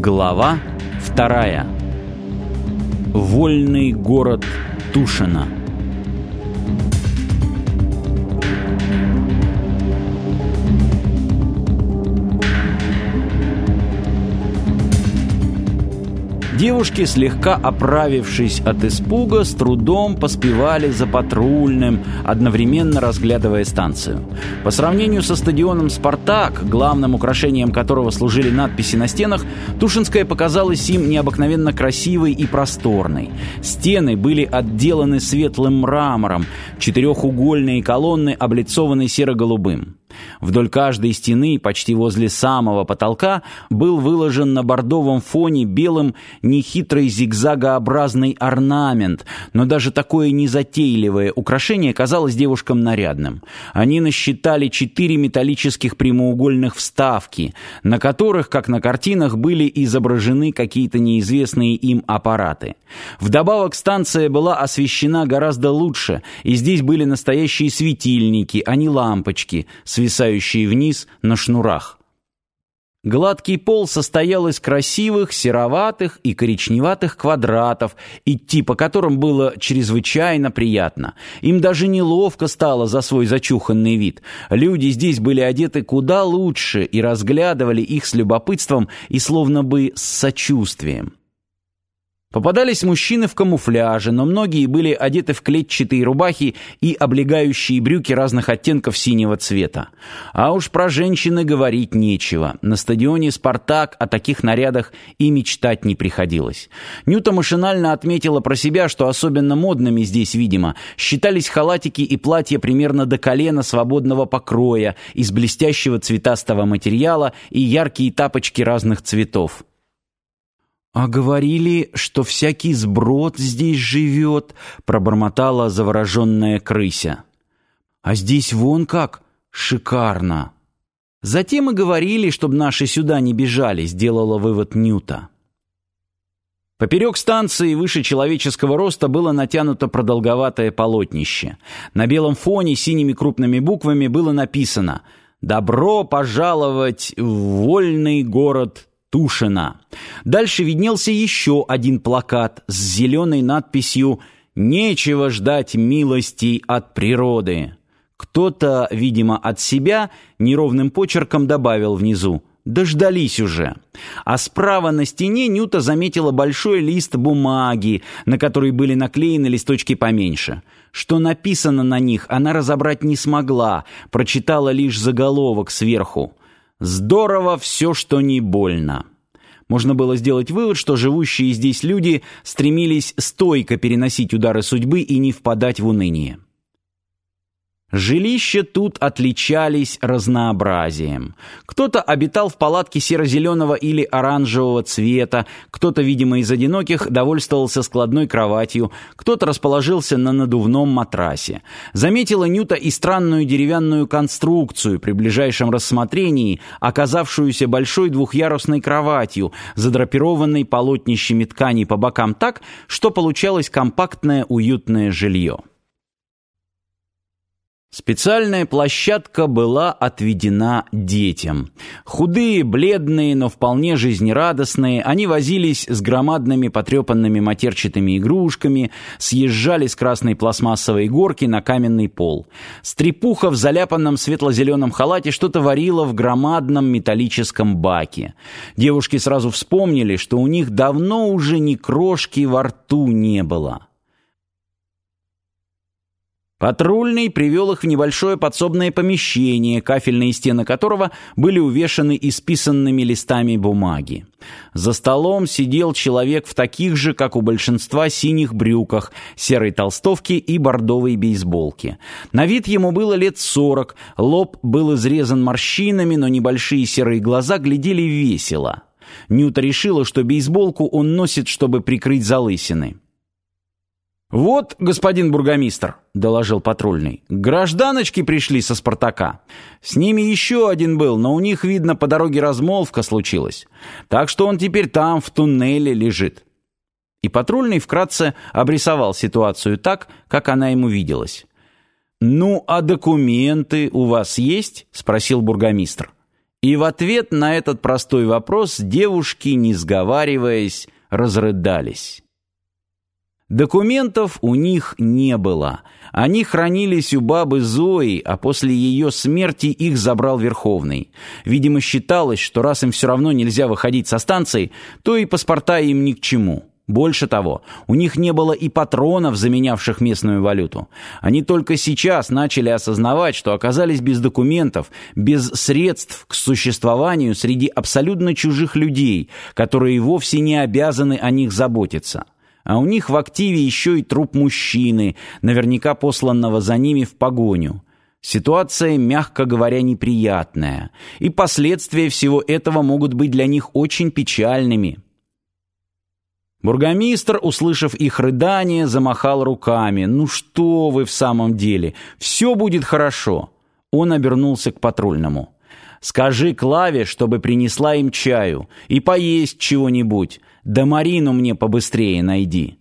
Глава вторая. Вольный город Тушино. Девушки, слегка оправившись от испуга, с трудом поспевали за патрульным, одновременно разглядывая станцию. По сравнению со стадионом «Спартак», главным украшением которого служили надписи на стенах, Тушинская показалась им необыкновенно красивой и просторной. Стены были отделаны светлым мрамором, четырехугольные колонны облицованы серо-голубым. Вдоль каждой стены, почти возле самого потолка, был выложен на бордовом фоне белым нехитрый зигзагообразный орнамент, но даже такое незатейливое украшение казалось девушкам нарядным. Они насчитали четыре металлических прямоугольных вставки, на которых, как на картинах, были изображены какие-то неизвестные им аппараты. Вдобавок станция была освещена гораздо лучше, и здесь были настоящие светильники, а не лампочки, свисающие вниз на шнурах. Гладкий пол состоял из красивых сероватых и коричневатых квадратов, идти по которым было чрезвычайно приятно. Им даже неловко стало за свой зачуханный вид. Люди здесь были одеты куда лучше и разглядывали их с любопытством и словно бы с сочувствием. Попадались мужчины в камуфляже, но многие были одеты в клетчатые рубахи и облегающие брюки разных оттенков синего цвета. А уж про женщины говорить нечего. На стадионе «Спартак» о таких нарядах и мечтать не приходилось. Нюта машинально отметила про себя, что особенно модными здесь, видимо, считались халатики и платья примерно до колена свободного покроя, из блестящего цветастого материала и яркие тапочки разных цветов. «А говорили, что всякий сброд здесь живет», — пробормотала завороженная крыся. «А здесь вон как шикарно!» «Затем и говорили, чтобы наши сюда не бежали», — сделала вывод Ньюта. Поперек станции выше человеческого роста было натянуто продолговатое полотнище. На белом фоне синими крупными буквами было написано «Добро пожаловать в вольный город Тушина. Дальше виднелся еще один плакат с зеленой надписью «Нечего ждать милостей от природы». Кто-то, видимо, от себя неровным почерком добавил внизу Дождались уже. А справа на стене Нюта заметила большой лист бумаги, на который были наклеены листочки поменьше. Что написано на них, она разобрать не смогла, прочитала лишь заголовок сверху. Здорово все, что не больно. Можно было сделать вывод, что живущие здесь люди стремились стойко переносить удары судьбы и не впадать в уныние. Жилища тут отличались разнообразием. Кто-то обитал в палатке серо-зеленого или оранжевого цвета, кто-то, видимо, из одиноких, довольствовался складной кроватью, кто-то расположился на надувном матрасе. Заметила Нюта и странную деревянную конструкцию при ближайшем рассмотрении, оказавшуюся большой двухъярусной кроватью, задрапированной полотнищами ткани по бокам так, что получалось компактное уютное жилье. Специальная площадка была отведена детям. Худые, бледные, но вполне жизнерадостные, они возились с громадными потрепанными матерчатыми игрушками, съезжали с красной пластмассовой горки на каменный пол. Стрепуха в заляпанном светло-зеленом халате что-то варила в громадном металлическом баке. Девушки сразу вспомнили, что у них давно уже ни крошки во рту не было. Патрульный привел их в небольшое подсобное помещение, кафельные стены которого были увешаны исписанными листами бумаги. За столом сидел человек в таких же, как у большинства, синих брюках, серой толстовке и бордовой бейсболке. На вид ему было лет сорок, лоб был изрезан морщинами, но небольшие серые глаза глядели весело. Нюта решила, что бейсболку он носит, чтобы прикрыть залысины. «Вот, господин бургомистр», — доложил патрульный, — «гражданочки пришли со «Спартака». С ними еще один был, но у них, видно, по дороге размолвка случилась. Так что он теперь там, в туннеле, лежит». И патрульный вкратце обрисовал ситуацию так, как она ему виделась. «Ну, а документы у вас есть?» — спросил бургомистр. И в ответ на этот простой вопрос девушки, не сговариваясь, разрыдались. Документов у них не было. Они хранились у бабы Зои, а после ее смерти их забрал Верховный. Видимо, считалось, что раз им все равно нельзя выходить со станции, то и паспорта им ни к чему. Больше того, у них не было и патронов, заменявших местную валюту. Они только сейчас начали осознавать, что оказались без документов, без средств к существованию среди абсолютно чужих людей, которые вовсе не обязаны о них заботиться. А у них в активе еще и труп мужчины, наверняка посланного за ними в погоню. Ситуация, мягко говоря, неприятная. И последствия всего этого могут быть для них очень печальными. Бургомистр, услышав их рыдание, замахал руками. «Ну что вы в самом деле? Все будет хорошо!» Он обернулся к патрульному. «Скажи Клаве, чтобы принесла им чаю и поесть чего-нибудь. Да Марину мне побыстрее найди».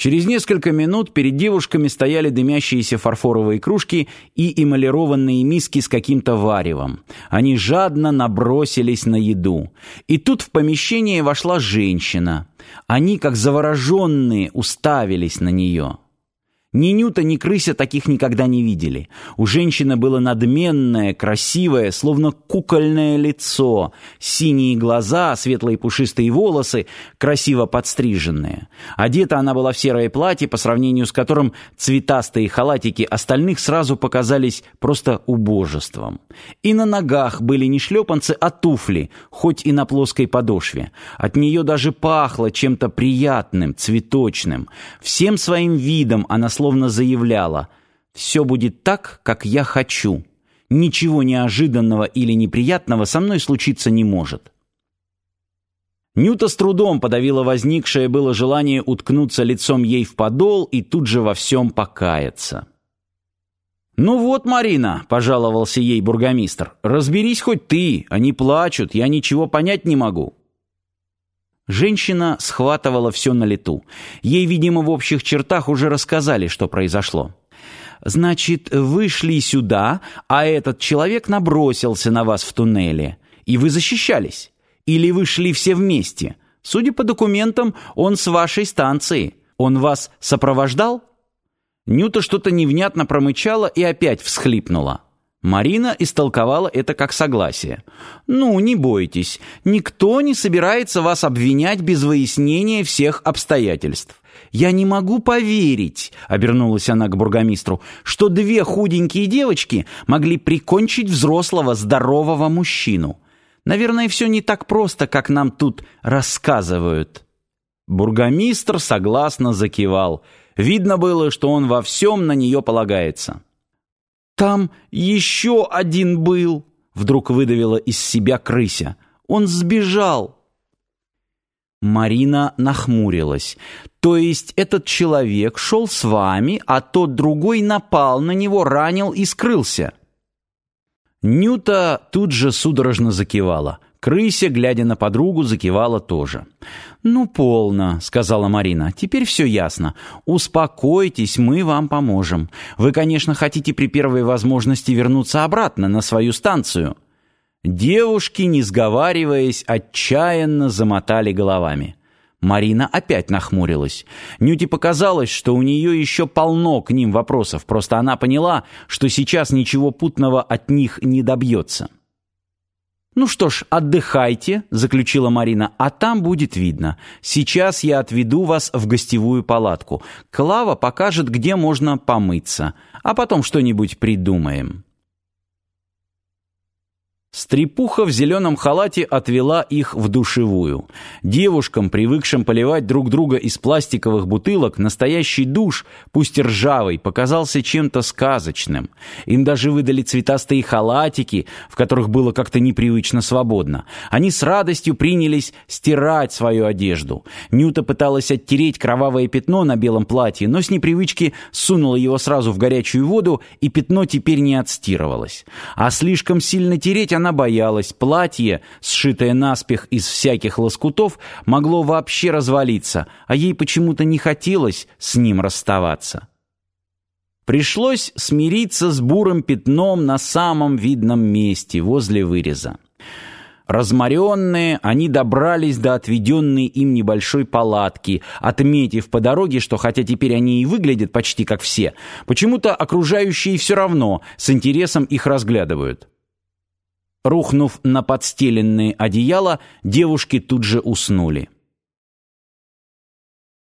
Через несколько минут перед девушками стояли дымящиеся фарфоровые кружки и эмалированные миски с каким-то варевом. Они жадно набросились на еду. И тут в помещение вошла женщина. Они, как завороженные, уставились на нее. Ни Нюта, ни Крыся таких никогда не видели. У женщины было надменное, красивое, словно кукольное лицо, синие глаза, светлые пушистые волосы, красиво подстриженные. Одета она была в серое платье, по сравнению с которым цветастые халатики остальных сразу показались просто убожеством. И на ногах были не шлепанцы, а туфли, хоть и на плоской подошве. От нее даже пахло чем-то приятным, цветочным. Всем своим видом она словно заявляла «Все будет так, как я хочу. Ничего неожиданного или неприятного со мной случиться не может». Нюта с трудом подавила возникшее было желание уткнуться лицом ей в подол и тут же во всем покаяться. «Ну вот, Марина», — пожаловался ей бургомистр, — «разберись хоть ты, они плачут, я ничего понять не могу». Женщина схватывала все на лету. Ей, видимо, в общих чертах уже рассказали, что произошло. «Значит, вы шли сюда, а этот человек набросился на вас в туннеле, и вы защищались? Или вы шли все вместе? Судя по документам, он с вашей станции. Он вас сопровождал?» Нюта что-то невнятно промычала и опять всхлипнула. Марина истолковала это как согласие. «Ну, не бойтесь, никто не собирается вас обвинять без выяснения всех обстоятельств. «Я не могу поверить», — обернулась она к бургомистру, «что две худенькие девочки могли прикончить взрослого здорового мужчину. Наверное, все не так просто, как нам тут рассказывают». Бургомистр согласно закивал. Видно было, что он во всем на нее полагается. «Там еще один был!» Вдруг выдавила из себя крыся. «Он сбежал!» Марина нахмурилась. «То есть этот человек шел с вами, а тот другой напал на него, ранил и скрылся?» Нюта тут же судорожно закивала. Крыся, глядя на подругу, закивала тоже. «Ну, полно», — сказала Марина. «Теперь все ясно. Успокойтесь, мы вам поможем. Вы, конечно, хотите при первой возможности вернуться обратно на свою станцию». Девушки, не сговариваясь, отчаянно замотали головами. Марина опять нахмурилась. Нюте показалось, что у нее еще полно к ним вопросов, просто она поняла, что сейчас ничего путного от них не добьется. «Ну что ж, отдыхайте», — заключила Марина, — «а там будет видно. Сейчас я отведу вас в гостевую палатку. Клава покажет, где можно помыться, а потом что-нибудь придумаем». Стрепуха в зеленом халате отвела их в душевую. Девушкам, привыкшим поливать друг друга из пластиковых бутылок, настоящий душ, пусть и ржавый, показался чем-то сказочным. Им даже выдали цветастые халатики, в которых было как-то непривычно свободно. Они с радостью принялись стирать свою одежду. Нюта пыталась оттереть кровавое пятно на белом платье, но с непривычки сунула его сразу в горячую воду, и пятно теперь не отстирывалось. А слишком сильно тереть она боялась, платье, сшитое наспех из всяких лоскутов, могло вообще развалиться, а ей почему-то не хотелось с ним расставаться. Пришлось смириться с бурым пятном на самом видном месте, возле выреза. Разморенные, они добрались до отведенной им небольшой палатки, отметив по дороге, что хотя теперь они и выглядят почти как все, почему-то окружающие все равно с интересом их разглядывают. Рухнув на подстеленные одеяла, девушки тут же уснули.